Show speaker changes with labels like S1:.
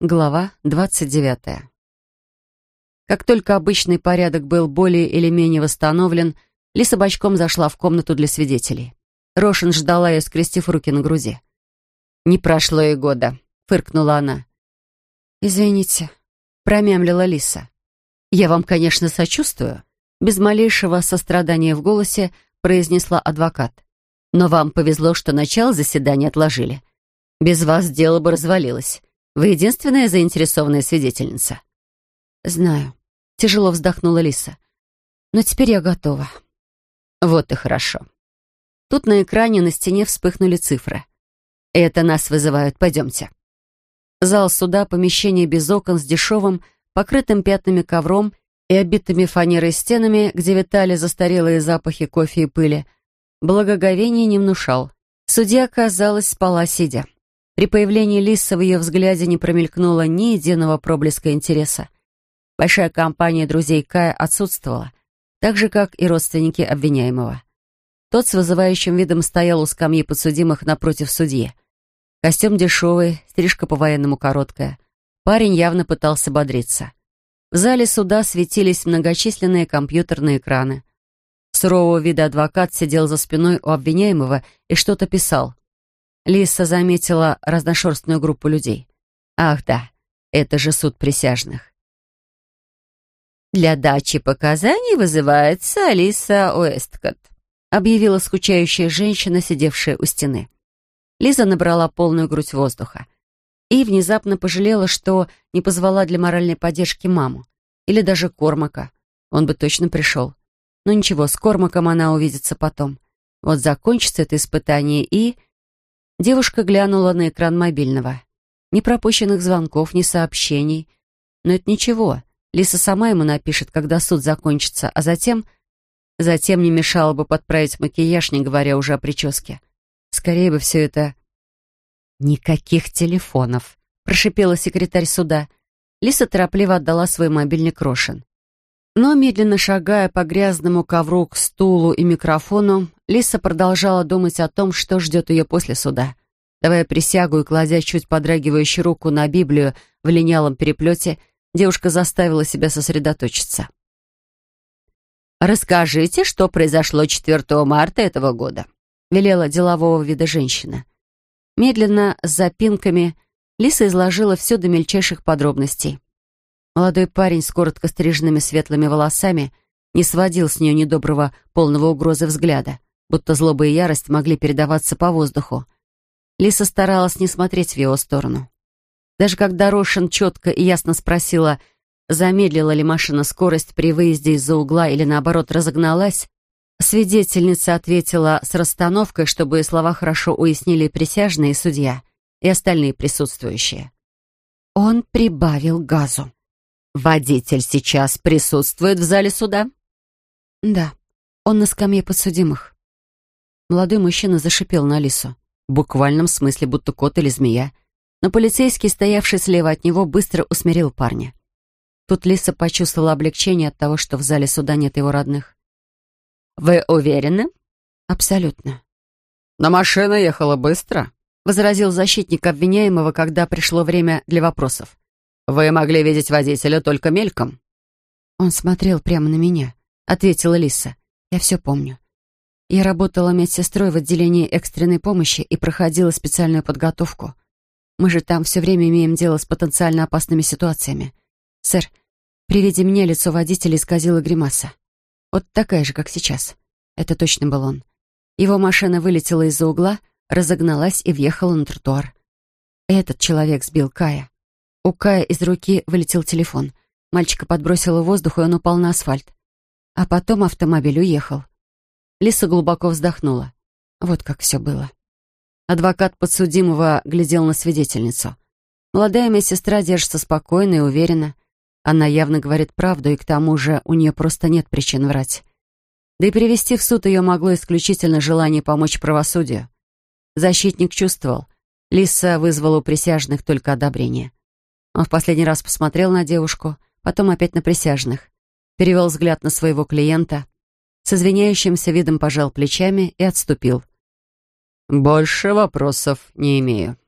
S1: Глава 29. Как только обычный порядок был более или менее восстановлен, Лиса бочком зашла в комнату для свидетелей. Рошин ждала ее, скрестив руки на груди. «Не прошло и года», — фыркнула она. «Извините», — промямлила Лиса. «Я вам, конечно, сочувствую», — без малейшего сострадания в голосе произнесла адвокат. «Но вам повезло, что начало заседания отложили. Без вас дело бы развалилось. Вы единственная заинтересованная свидетельница». «Знаю», — тяжело вздохнула Лиса. «Но теперь я готова». «Вот и хорошо». Тут на экране на стене вспыхнули цифры. «Это нас вызывают. Пойдемте». Зал суда, помещение без окон с дешевым, покрытым пятнами ковром и обитыми фанерой стенами, где витали застарелые запахи кофе и пыли, благоговение не внушал. Судья, казалось, спала сидя. При появлении Лисы в ее взгляде не промелькнуло ни единого проблеска интереса. Большая компания друзей Кая отсутствовала, так же, как и родственники обвиняемого. Тот с вызывающим видом стоял у скамьи подсудимых напротив судьи. Костюм дешевый, стрижка по-военному короткая. Парень явно пытался бодриться. В зале суда светились многочисленные компьютерные экраны. Сурового вида адвокат сидел за спиной у обвиняемого и что-то писал. Лиса заметила разношерстную группу людей. Ах да, это же суд присяжных. «Для дачи показаний вызывается Алиса Уэсткотт», объявила скучающая женщина, сидевшая у стены. Лиза набрала полную грудь воздуха и внезапно пожалела, что не позвала для моральной поддержки маму или даже Кормака. Он бы точно пришел. Но ничего, с Кормаком она увидится потом. Вот закончится это испытание и... Девушка глянула на экран мобильного. Ни пропущенных звонков, ни сообщений. Но это ничего. Лиса сама ему напишет, когда суд закончится, а затем... Затем не мешало бы подправить макияж, не говоря уже о прическе. Скорее бы все это... «Никаких телефонов», — прошипела секретарь суда. Лиса торопливо отдала свой мобильник Рошин. Но, медленно шагая по грязному ковру к стулу и микрофону, Лиса продолжала думать о том, что ждет ее после суда. Давая присягу и кладя чуть подрагивающую руку на Библию в линялом переплете, девушка заставила себя сосредоточиться. «Расскажите, что произошло 4 марта этого года», — велела делового вида женщина. Медленно, с запинками, Лиса изложила все до мельчайших подробностей. Молодой парень с коротко стриженными светлыми волосами не сводил с нее недоброго, полного угрозы взгляда будто злоба и ярость могли передаваться по воздуху. Лиса старалась не смотреть в его сторону. Даже когда Рошин четко и ясно спросила, замедлила ли машина скорость при выезде из-за угла или, наоборот, разогналась, свидетельница ответила с расстановкой, чтобы слова хорошо уяснили присяжные судья, и остальные присутствующие. Он прибавил газу. «Водитель сейчас присутствует в зале суда?» «Да, он на скамье подсудимых». Молодой мужчина зашипел на Лису. В буквальном смысле, будто кот или змея. Но полицейский, стоявший слева от него, быстро усмирил парня. Тут Лиса почувствовала облегчение от того, что в зале суда нет его родных. «Вы уверены?» «Абсолютно».
S2: «Но машина ехала быстро», —
S1: возразил защитник обвиняемого, когда пришло время для вопросов.
S2: «Вы могли видеть водителя только мельком».
S1: «Он смотрел прямо на меня», — ответила Лиса. «Я все помню. Я работала медсестрой в отделении экстренной помощи и проходила специальную подготовку. Мы же там все время имеем дело с потенциально опасными ситуациями. Сэр, при виде меня лицо водителя исказило гримаса. Вот такая же, как сейчас. Это точно был он. Его машина вылетела из-за угла, разогналась и въехала на тротуар. Этот человек сбил Кая. У Кая из руки вылетел телефон. Мальчика подбросило в воздух, и он упал на асфальт. А потом автомобиль уехал. Лиса глубоко вздохнула. Вот как все было. Адвокат подсудимого глядел на свидетельницу. Молодая медсестра держится спокойно и уверенно. Она явно говорит правду, и к тому же у нее просто нет причин врать. Да и перевести в суд ее могло исключительно желание помочь правосудию. Защитник чувствовал. Лиса вызвала у присяжных только одобрение. Он в последний раз посмотрел на девушку, потом опять на присяжных. Перевел взгляд на своего клиента — с извиняющимся видом пожал плечами и отступил.
S2: «Больше вопросов не имею».